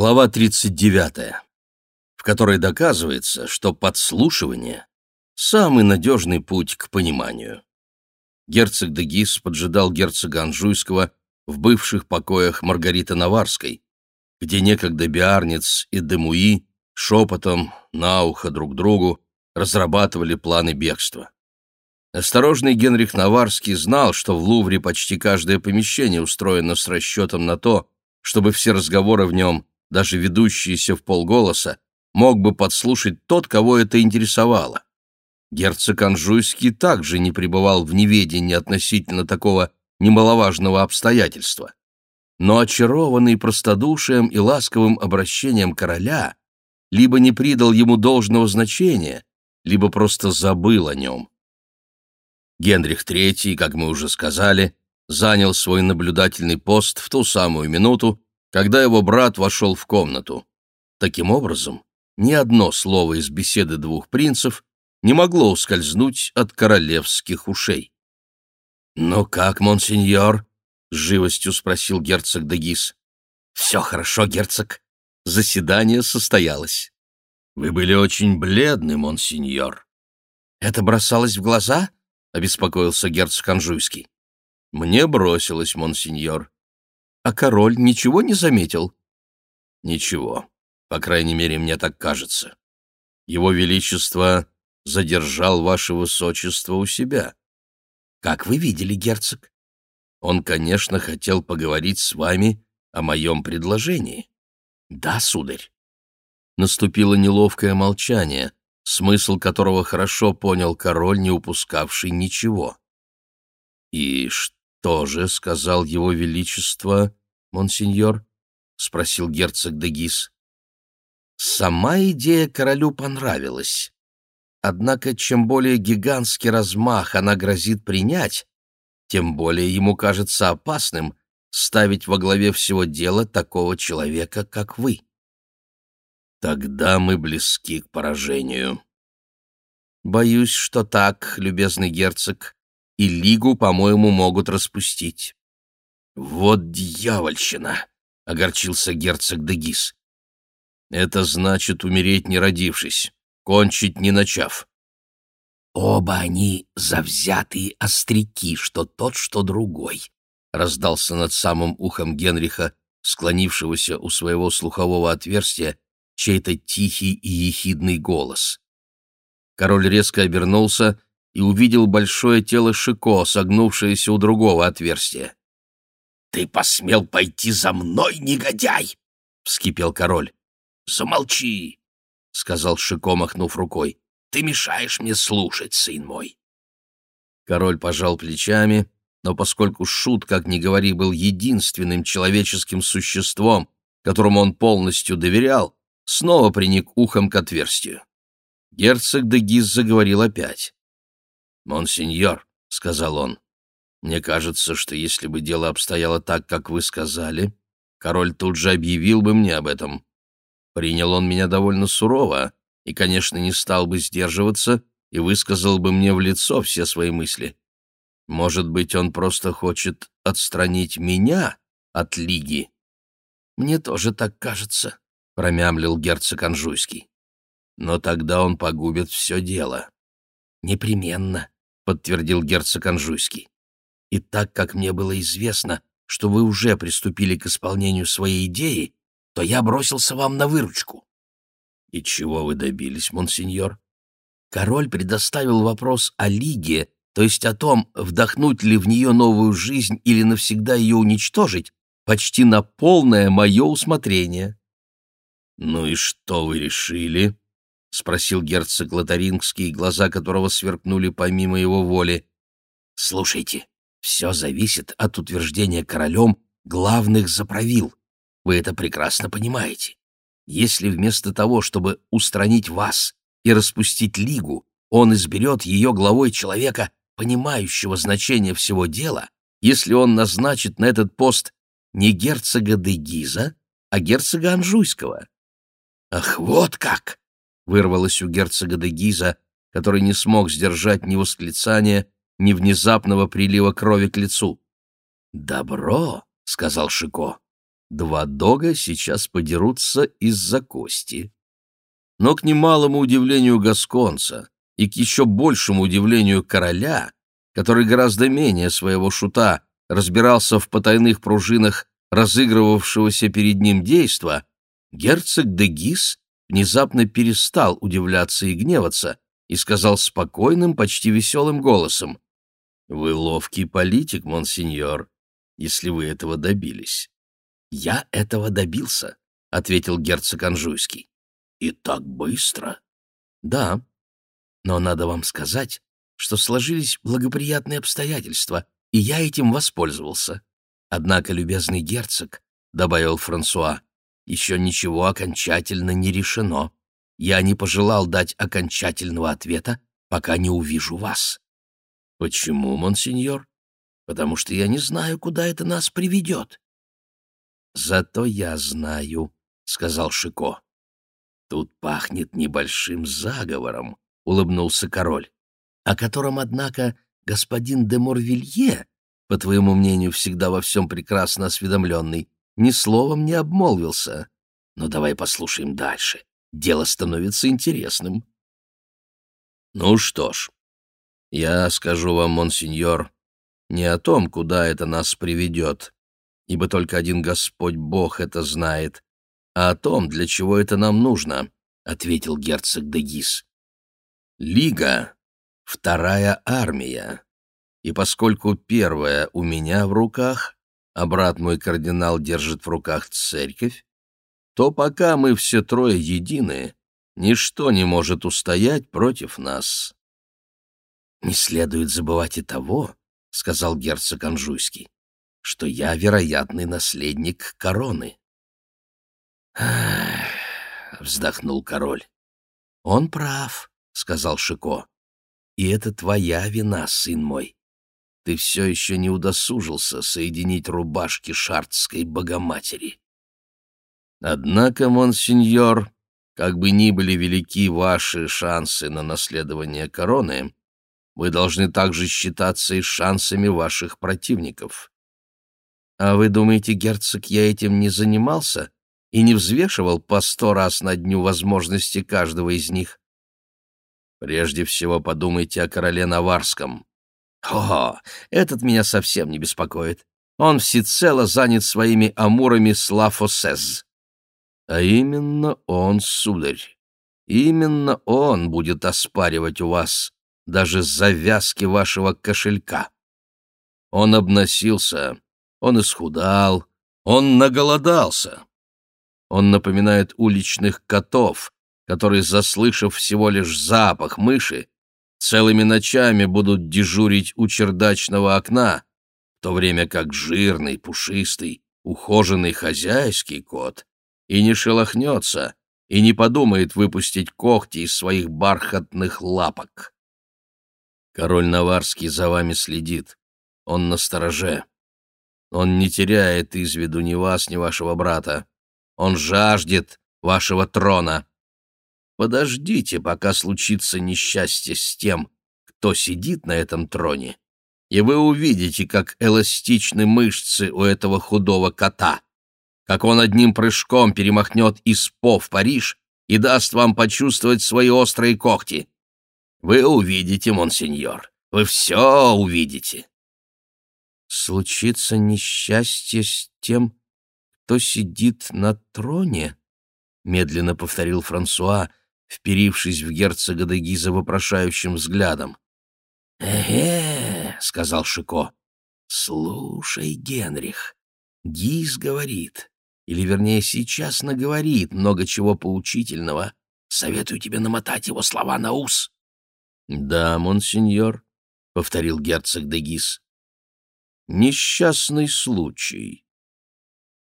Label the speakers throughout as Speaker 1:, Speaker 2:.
Speaker 1: Глава 39, в которой доказывается, что подслушивание – самый надежный путь к пониманию. Герцог де Гис поджидал герцога Анжуйского в бывших покоях Маргариты Наварской, где некогда Биарниц и Демуи шепотом на ухо друг другу разрабатывали планы бегства. Осторожный Генрих Наварский знал, что в Лувре почти каждое помещение устроено с расчетом на то, чтобы все разговоры в нем, даже ведущиеся в полголоса, мог бы подслушать тот, кого это интересовало. Герцог Анжуйский также не пребывал в неведении относительно такого немаловажного обстоятельства. Но очарованный простодушием и ласковым обращением короля либо не придал ему должного значения, либо просто забыл о нем. Генрих III, как мы уже сказали, занял свой наблюдательный пост в ту самую минуту, когда его брат вошел в комнату. Таким образом, ни одно слово из беседы двух принцев не могло ускользнуть от королевских ушей. «Ну как, монсеньор?» — с живостью спросил герцог Дегис. «Все хорошо, герцог. Заседание состоялось». «Вы были очень бледны, монсеньор». «Это бросалось в глаза?» — обеспокоился герцог Анжуйский. «Мне бросилось, монсеньор». «А король ничего не заметил?» «Ничего. По крайней мере, мне так кажется. Его Величество задержал ваше высочество у себя». «Как вы видели, герцог?» «Он, конечно, хотел поговорить с вами о моем предложении». «Да, сударь». Наступило неловкое молчание смысл которого хорошо понял король, не упускавший ничего. «И что же?» — сказал его величество, монсеньор, — спросил герцог де Гис. Сама идея королю понравилась. Однако, чем более гигантский размах она грозит принять, тем более ему кажется опасным ставить во главе всего дела такого человека, как вы. Тогда мы близки к поражению. Боюсь, что так, любезный герцог, и лигу, по-моему, могут распустить. Вот дьявольщина, — огорчился герцог Дегис. Это значит умереть не родившись, кончить не начав. Оба они завзятые остряки, что тот, что другой, — раздался над самым ухом Генриха, склонившегося у своего слухового отверстия, чей-то тихий и ехидный голос. Король резко обернулся и увидел большое тело Шико, согнувшееся у другого отверстия. «Ты посмел пойти за мной, негодяй!» — вскипел король. «Замолчи!» — сказал Шико, махнув рукой. «Ты мешаешь мне слушать, сын мой!» Король пожал плечами, но поскольку Шут, как ни говори, был единственным человеческим существом, которому он полностью доверял, снова приник ухом к отверстию. Герцог де Гиз заговорил опять. «Монсеньор», — сказал он, — «мне кажется, что если бы дело обстояло так, как вы сказали, король тут же объявил бы мне об этом. Принял он меня довольно сурово и, конечно, не стал бы сдерживаться и высказал бы мне в лицо все свои мысли. Может быть, он просто хочет отстранить меня от лиги?» «Мне тоже так кажется», промямлил герцог Анжуйский. Но тогда он погубит все дело. Непременно, подтвердил герцог Анжуйский. И так как мне было известно, что вы уже приступили к исполнению своей идеи, то я бросился вам на выручку. И чего вы добились, монсеньор? Король предоставил вопрос о лиге, то есть о том, вдохнуть ли в нее новую жизнь или навсегда ее уничтожить, почти на полное мое усмотрение. «Ну и что вы решили?» — спросил герцог Лотарингский, глаза которого сверкнули помимо его воли. «Слушайте, все зависит от утверждения королем главных заправил. Вы это прекрасно понимаете. Если вместо того, чтобы устранить вас и распустить лигу, он изберет ее главой человека, понимающего значение всего дела, если он назначит на этот пост не герцога де Гиза, а герцога Анжуйского, «Ах, вот как!» — вырвалось у герцога де Гиза, который не смог сдержать ни восклицания, ни внезапного прилива крови к лицу. «Добро!» — сказал Шико.. Два дога сейчас подерутся из-за кости. Но к немалому удивлению Гасконца и к еще большему удивлению короля, который гораздо менее своего шута разбирался в потайных пружинах разыгрывавшегося перед ним действа, герцог де Гис внезапно перестал удивляться и гневаться и сказал спокойным, почти веселым голосом, «Вы ловкий политик, монсеньор, если вы этого добились». «Я этого добился», — ответил герцог Анжуйский. «И так быстро?» «Да, но надо вам сказать, что сложились благоприятные обстоятельства, и я этим воспользовался. Однако, любезный герцог, — добавил Франсуа, — еще ничего окончательно не решено. Я не пожелал дать окончательного ответа, пока не увижу вас. — Почему, монсеньор? — Потому что я не знаю, куда это нас приведет. — Зато я знаю, — сказал Шико. — Тут пахнет небольшим заговором, — улыбнулся король, — о котором, однако, господин де Морвилье по твоему мнению, всегда во всем прекрасно осведомленный, ни словом не обмолвился. Но давай послушаем дальше. Дело становится интересным. Ну что ж, я скажу вам, монсеньор, не о том, куда это нас приведет, ибо только один Господь Бог это знает, а о том, для чего это нам нужно, — ответил герцог Дегис. Лига — вторая армия, и поскольку первая у меня в руках, а брат мой кардинал держит в руках церковь, то пока мы все трое едины, ничто не может устоять против нас. «Не следует забывать и того, — сказал герцог Анжуйский, — что я вероятный наследник короны». «Ах!» — вздохнул король. «Он прав», — сказал Шико. «И это твоя вина, сын мой ты все еще не удосужился соединить рубашки шартской богоматери. Однако, монсеньор, как бы ни были велики ваши шансы на наследование короны, вы должны также считаться и шансами ваших противников. А вы думаете, герцог, я этим не занимался и не взвешивал по сто раз на дню возможности каждого из них? Прежде всего подумайте о короле Наварском. О, этот меня совсем не беспокоит. Он всецело занят своими амурами с. А именно он, сударь. Именно он будет оспаривать у вас даже завязки вашего кошелька. Он обносился, он исхудал, он наголодался. Он напоминает уличных котов, которые, заслышав всего лишь запах мыши, целыми ночами будут дежурить у чердачного окна, в то время как жирный, пушистый, ухоженный хозяйский кот и не шелохнется, и не подумает выпустить когти из своих бархатных лапок. Король Наварский за вами следит. Он на стороже. Он не теряет из виду ни вас, ни вашего брата. Он жаждет вашего трона. Подождите, пока случится несчастье с тем, кто сидит на этом троне, и вы увидите, как эластичны мышцы у этого худого кота, как он одним прыжком перемахнет из По в Париж и даст вам почувствовать свои острые когти. Вы увидите, монсеньор, вы все увидите. Случится несчастье с тем, кто сидит на троне, — медленно повторил Франсуа, вперившись в герцога де Гиза вопрошающим взглядом. «Эге», — сказал Шико, — «слушай, Генрих, Гиз говорит, или, вернее, сейчас наговорит много чего поучительного. Советую тебе намотать его слова на ус». «Да, монсеньор», — повторил герцог де Гиз. «Несчастный случай».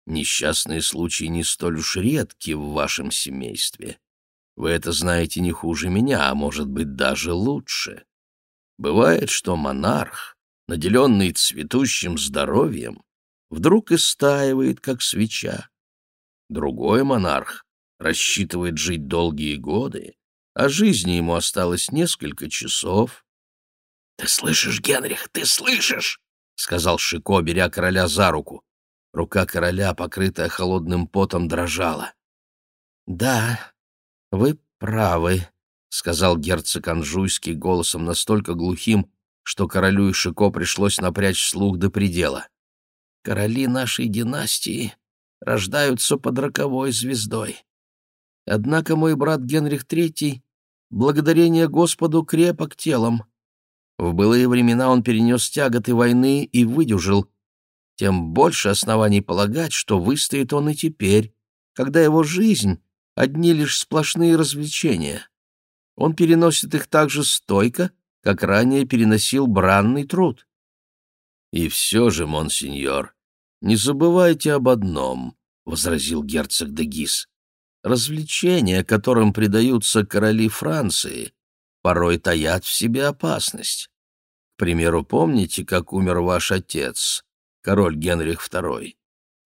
Speaker 1: Несчастные случаи не столь уж редки в вашем семействе. Вы это знаете не хуже меня, а может быть даже лучше. Бывает, что монарх, наделенный цветущим здоровьем, вдруг истаивает, как свеча. Другой монарх рассчитывает жить долгие годы, а жизни ему осталось несколько часов. — Ты слышишь, Генрих, ты слышишь? — сказал Шико, беря короля за руку. — Рука короля, покрытая холодным потом, дрожала. «Да, вы правы», — сказал герцог Анжуйский голосом настолько глухим, что королю и Шико пришлось напрячь слух до предела. «Короли нашей династии рождаются под роковой звездой. Однако мой брат Генрих III, благодарение Господу, крепок телом. В былые времена он перенес тяготы войны и выдюжил. Тем больше оснований полагать, что выстоит он и теперь, когда его жизнь — одни лишь сплошные развлечения. Он переносит их так же стойко, как ранее переносил бранный труд.
Speaker 2: «И все же, монсеньор, не забывайте об одном», — возразил герцог де Гис. «Развлечения, которым предаются короли Франции, порой таят в себе опасность. К примеру, помните, как умер ваш отец, король Генрих II?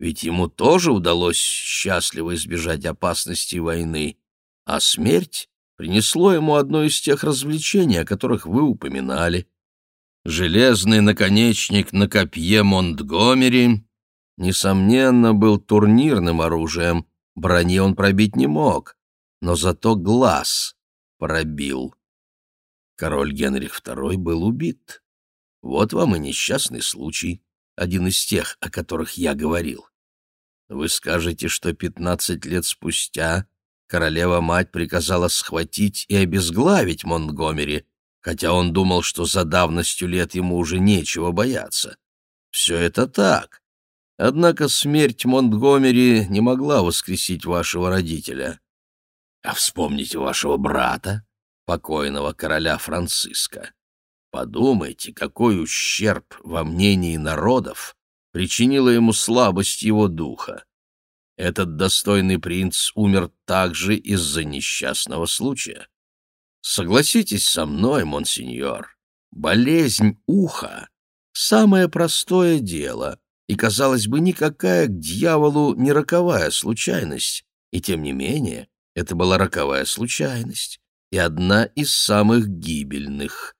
Speaker 2: Ведь ему тоже удалось счастливо избежать опасности войны, а смерть принесло ему одно из тех развлечений, о которых вы упоминали. Железный наконечник на копье Монтгомери, несомненно, был турнирным оружием, брони он пробить не мог, но зато глаз пробил. Король Генрих II был убит. Вот вам и несчастный случай, один из тех, о которых я говорил. Вы скажете, что пятнадцать лет спустя королева-мать приказала схватить и обезглавить Монтгомери, хотя он думал, что за давностью лет ему уже нечего бояться. Все это так. Однако смерть Монтгомери не могла воскресить вашего родителя. А вспомните вашего брата, покойного короля Франциска. Подумайте, какой ущерб во мнении народов причинила ему слабость его духа. Этот достойный принц умер также из-за несчастного случая. Согласитесь со мной, монсеньор, болезнь уха — самое простое дело, и, казалось бы, никакая к дьяволу не роковая случайность, и тем не менее это была роковая случайность и одна из самых гибельных.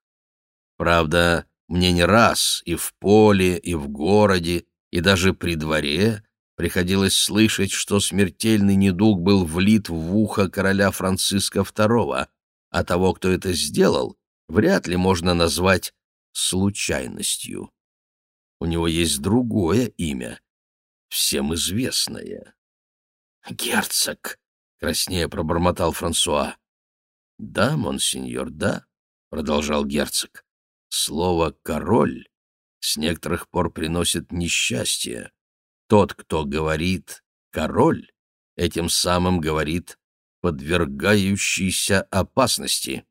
Speaker 2: Правда, мне не раз и в поле, и в городе, и даже при дворе приходилось слышать, что смертельный недуг был влит в ухо короля Франциска II, а того, кто это сделал, вряд ли можно назвать случайностью. У него есть другое имя, всем известное. «Герцог!» — краснея пробормотал Франсуа. «Да, монсеньор, да», — продолжал герцог. «Слово «король» с некоторых пор приносит несчастье. Тот, кто говорит «король», этим самым говорит «подвергающийся опасности».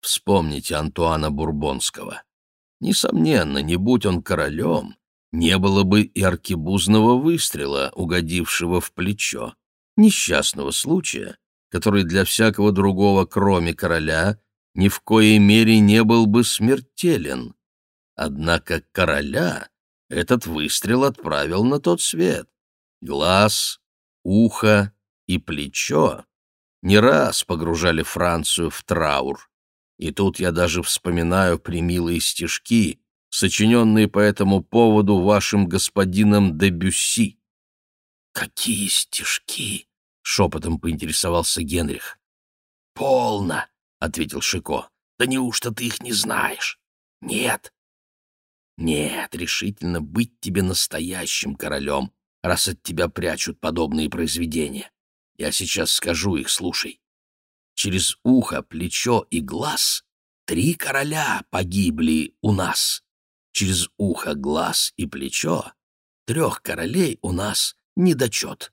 Speaker 2: Вспомните Антуана Бурбонского. Несомненно, не будь он королем, не было бы и аркебузного выстрела, угодившего в плечо, несчастного случая, который для всякого другого, кроме короля, ни в коей мере не был бы смертелен. Однако короля этот выстрел отправил на тот свет. Глаз, ухо и плечо не раз погружали Францию в траур. И тут я даже вспоминаю примилые стишки, сочиненные по этому поводу вашим господином де Бюсси. «Какие стишки?» — шепотом поинтересовался Генрих. «Полно!» — ответил Шико. «Да неужто ты их не знаешь?» «Нет, нет, решительно быть тебе настоящим королем, раз от тебя прячут подобные произведения. Я сейчас скажу их, слушай. Через ухо, плечо и глаз три короля погибли у нас. Через ухо, глаз и плечо трех королей у нас недочет.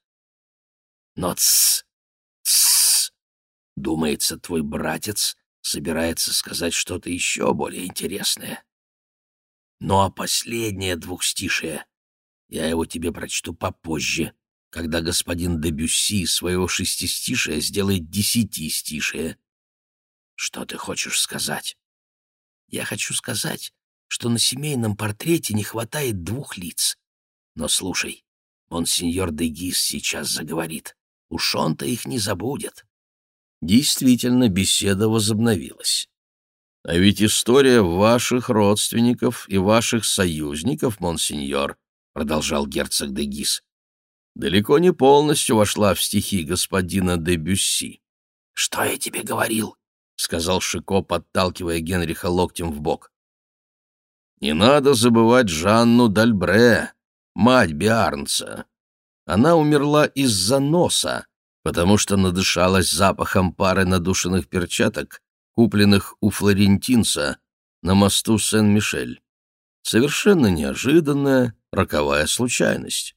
Speaker 2: Но тс, думается, твой братец собирается сказать что-то еще более интересное. Ну а последнее двухстишее я его тебе прочту попозже, когда господин Дебюсси своего шестистишия сделает десятистишие. Что ты хочешь сказать? Я хочу сказать, что на семейном портрете не хватает двух лиц. Но слушай, он сеньор Дегис сейчас заговорит. Уж он-то их не забудет. Действительно, беседа возобновилась. А ведь история ваших родственников и ваших союзников, монсеньор,
Speaker 1: продолжал герцог де Гис, далеко не полностью вошла в стихи господина де Бюсси.
Speaker 2: «Что я тебе говорил?»
Speaker 1: — сказал Шико, подталкивая Генриха локтем в бок. «Не надо забывать Жанну Дальбре, мать Биарнца. Она умерла из-за носа, потому что надышалась запахом пары надушенных перчаток, купленных у флорентинца на мосту Сен-Мишель. Совершенно неожиданная роковая случайность.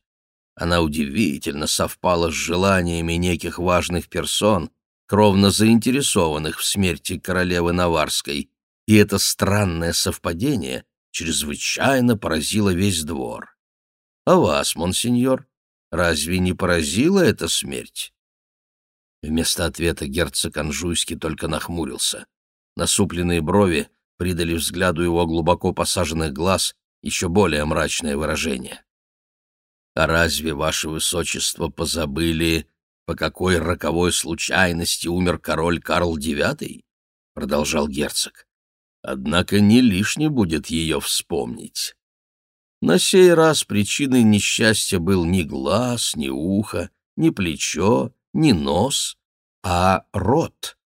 Speaker 1: Она удивительно совпала с желаниями неких важных персон, кровно заинтересованных в смерти королевы Наварской, и это странное совпадение чрезвычайно поразило весь двор. А вас, монсеньор, разве не поразила эта смерть? Вместо ответа герцог Анжуйский только нахмурился. Насупленные брови придали взгляду его глубоко посаженных глаз еще более мрачное выражение. «А разве, ваше высочество, позабыли, по какой роковой случайности умер король Карл IX?» — продолжал герцог. «Однако не лишне будет ее вспомнить. На сей раз причиной несчастья был ни глаз, ни ухо, ни плечо, ни нос, а рот».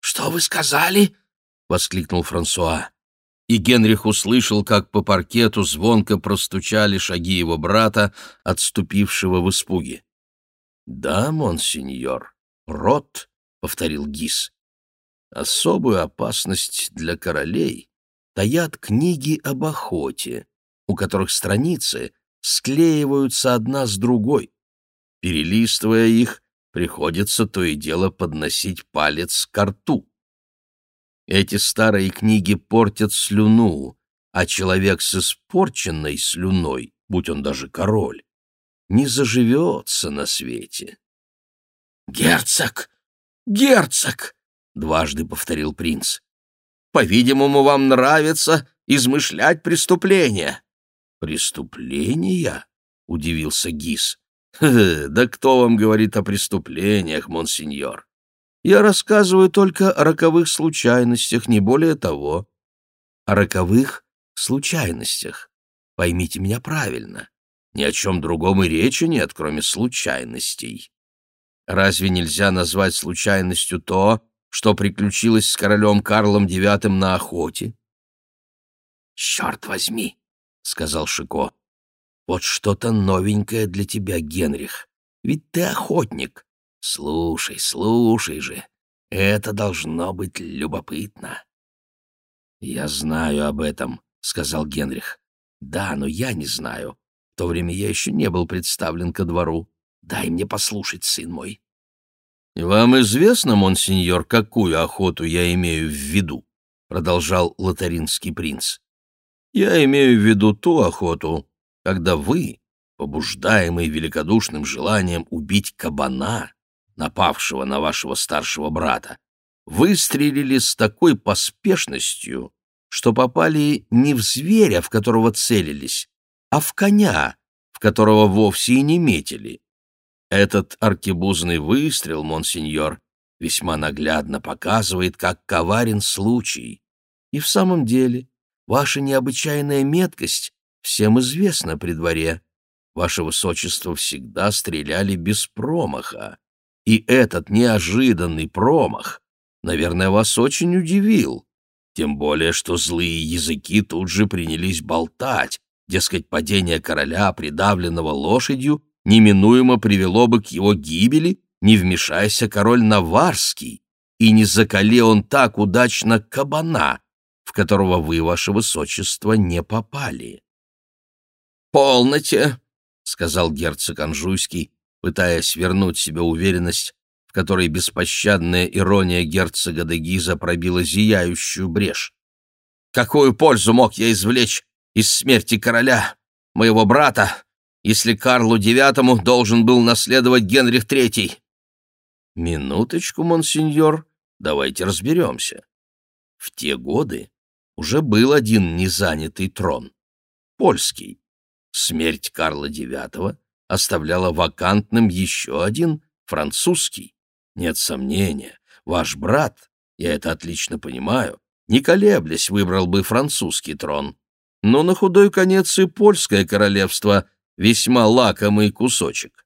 Speaker 2: «Что вы сказали?» — воскликнул Франсуа.
Speaker 1: И Генрих услышал, как по паркету звонко простучали шаги его брата, отступившего в испуге. «Да, монсеньор, рот», — повторил Гис. «Особую опасность для королей таят книги об охоте, у которых страницы склеиваются одна с другой. Перелистывая их, приходится то и дело подносить палец к рту. Эти старые книги портят слюну, а человек с испорченной слюной, будь он даже король, не заживется на свете.
Speaker 2: «Герцог! Герцог!» — дважды повторил принц. «По-видимому, вам нравится измышлять преступления».
Speaker 1: «Преступления?» — удивился Гис. «Да кто вам говорит о преступлениях, монсеньор? Я рассказываю только о роковых случайностях, не более того. О роковых случайностях. Поймите меня правильно. Ни о чем другом и речи нет, кроме случайностей. Разве нельзя назвать случайностью то, что приключилось с королем Карлом IX на охоте?
Speaker 2: «Черт возьми!» — сказал Шико.
Speaker 1: «Вот что-то новенькое для тебя, Генрих. Ведь ты охотник. Слушай, слушай же, это должно быть любопытно. Я знаю об этом, сказал Генрих. Да, но я не знаю. В то время я еще не был представлен ко двору. Дай мне послушать, сын мой. Вам известно, монсеньор, какую охоту я имею в виду? продолжал лотаринский принц. Я имею в виду ту охоту, когда вы, побуждаемый великодушным желанием убить кабана, напавшего на вашего старшего брата, выстрелили с такой поспешностью, что попали не в зверя, в которого целились, а в коня, в которого вовсе и не метили. Этот аркебузный выстрел, монсеньор, весьма наглядно показывает, как коварен случай. И в самом деле, ваша необычайная меткость всем известна при дворе. Ваше высочество всегда стреляли без промаха. И этот неожиданный промах, наверное, вас очень удивил. Тем более, что злые языки тут же принялись болтать, дескать, падение короля, придавленного лошадью, неминуемо привело бы к его гибели, не вмешайся король Наварский, и не закали он так удачно кабана, в которого вы, ваше высочество, не попали.
Speaker 2: «Полноте», — сказал
Speaker 1: герцог Анжуйский, пытаясь вернуть себе уверенность, в которой беспощадная ирония герцога де Гиза пробила зияющую брешь.
Speaker 2: «Какую пользу мог я извлечь из смерти короля, моего брата, если Карлу IX должен был наследовать Генрих III?»
Speaker 1: «Минуточку, монсеньор, давайте разберемся. В те годы уже был один незанятый трон — польский. Смерть Карла IX оставляла вакантным еще один, французский. Нет сомнения, ваш брат, я это отлично понимаю, не колеблясь выбрал бы французский трон. но на худой конец и польское королевство — весьма лакомый кусочек.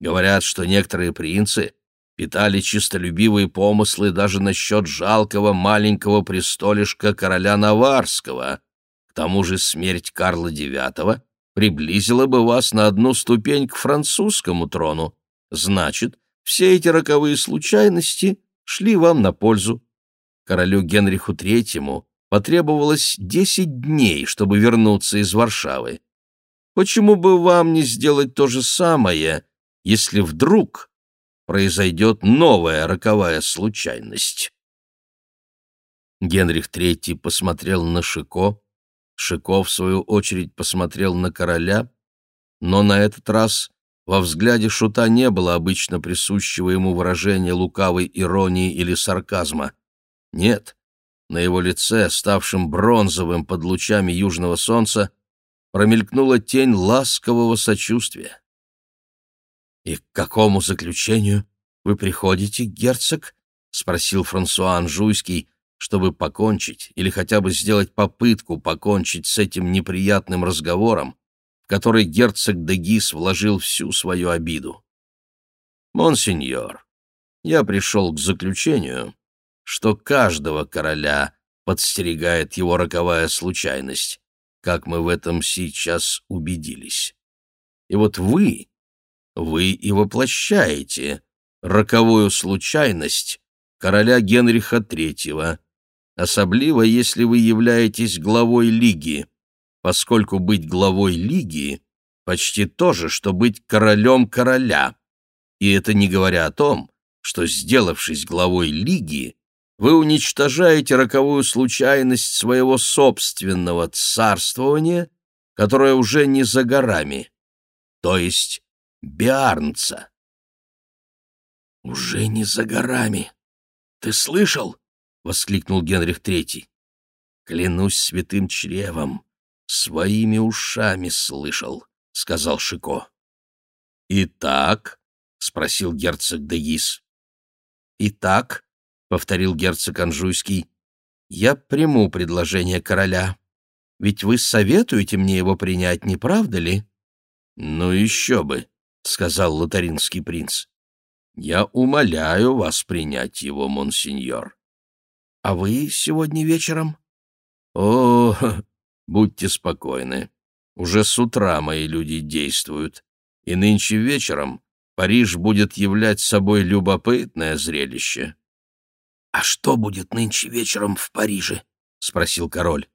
Speaker 1: Говорят, что некоторые принцы питали чистолюбивые помыслы даже насчет жалкого маленького престолишка короля Наварского. К тому же смерть Карла IX приблизила бы вас на одну ступень к французскому трону. Значит, все эти роковые случайности шли вам на пользу. Королю Генриху III потребовалось десять дней, чтобы вернуться из Варшавы. Почему бы вам не сделать то же самое, если вдруг произойдет новая роковая случайность? Генрих III посмотрел на Шико, Шико, в свою очередь, посмотрел на короля, но на этот раз во взгляде Шута не было обычно присущего ему выражения лукавой иронии или сарказма. Нет, на его лице, ставшем бронзовым под лучами южного солнца, промелькнула тень ласкового сочувствия. «И к какому заключению вы приходите, герцог?» — спросил Франсуа Анжуйский, чтобы покончить или хотя бы сделать попытку покончить с этим неприятным разговором, в который герцог Дегис вложил всю свою обиду. «Монсеньор, я пришел к заключению, что каждого короля подстерегает его роковая случайность, как мы в этом сейчас убедились. И вот вы, вы и воплощаете роковую случайность короля Генриха III, особливо если вы являетесь главой лиги, поскольку быть главой лиги почти то же, что быть королем короля. И это не говоря о том, что, сделавшись главой лиги, вы уничтожаете роковую случайность своего собственного царствования, которое уже не за горами, то есть Биарнца. «Уже не за горами. Ты слышал?» — воскликнул Генрих Третий. «Клянусь святым чревом, своими ушами слышал», — сказал Шико. «Итак?» — спросил герцог Дегис. «Итак», — повторил герцог Анжуйский, — «я приму предложение короля. Ведь вы советуете мне его принять, не правда ли?» «Ну еще бы», — сказал лотаринский принц. «Я умоляю вас принять его, монсеньор». А вы сегодня вечером? О, будьте спокойны. Уже с утра мои люди действуют, и нынче вечером Париж будет являть собой любопытное зрелище. А что будет нынче вечером в Париже? спросил король.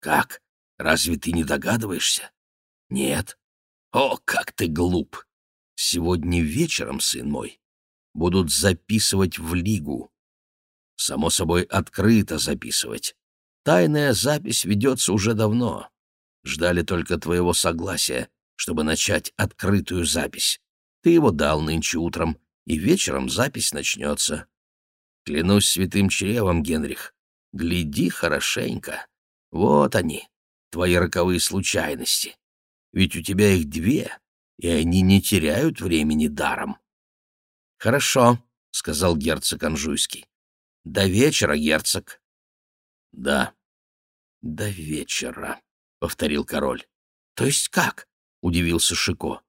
Speaker 1: Как? Разве ты не догадываешься? Нет. О, как ты глуп! Сегодня вечером, сын мой, будут записывать в лигу само собой, открыто записывать. Тайная запись ведется уже давно. Ждали только твоего согласия, чтобы начать открытую запись. Ты его дал нынче утром, и вечером запись начнется. Клянусь святым чревом, Генрих, гляди хорошенько. Вот они, твои роковые случайности. Ведь у тебя их две, и они не теряют времени даром. — Хорошо, — сказал герцог Анжуйский. До вечера, герцог. Да, до вечера, повторил король. То есть как? удивился Шико.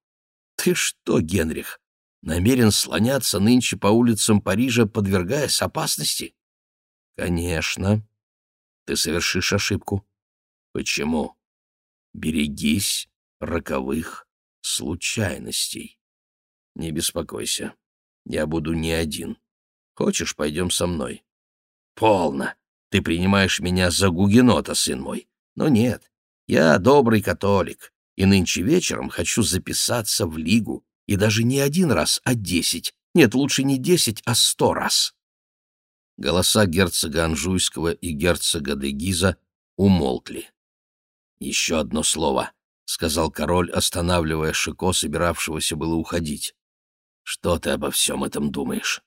Speaker 1: Ты что, Генрих, намерен слоняться нынче по улицам Парижа, подвергаясь опасности? Конечно. Ты совершишь ошибку. Почему? Берегись роковых случайностей. Не беспокойся, я буду не один. Хочешь, пойдем со мной?» «Полно. Ты принимаешь меня за гугенота, сын мой. Но нет, я добрый католик, и нынче вечером хочу записаться в лигу, и даже не один раз, а десять. Нет, лучше не десять, а сто раз». Голоса герцога Анжуйского и герцога де Гиза умолкли. «Еще одно слово», — сказал король, останавливая Шико, собиравшегося было уходить. «Что ты обо всем этом думаешь?»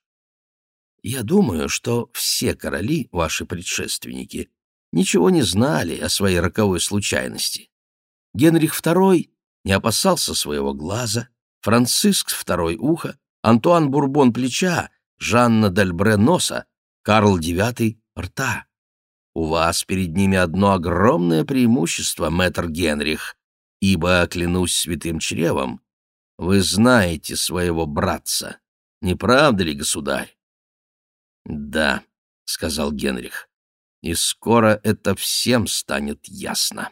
Speaker 1: Я думаю, что все короли, ваши предшественники, ничего не знали о своей роковой случайности. Генрих II не опасался своего глаза, Франциск II уха, Антуан Бурбон плеча, Жанна Дальбре носа, Карл IX рта.
Speaker 2: У вас перед ними одно огромное преимущество, мэтр Генрих, ибо, клянусь святым чревом, вы знаете своего братца. Не правда ли, государь? Да, — сказал Генрих, — и скоро это всем станет ясно.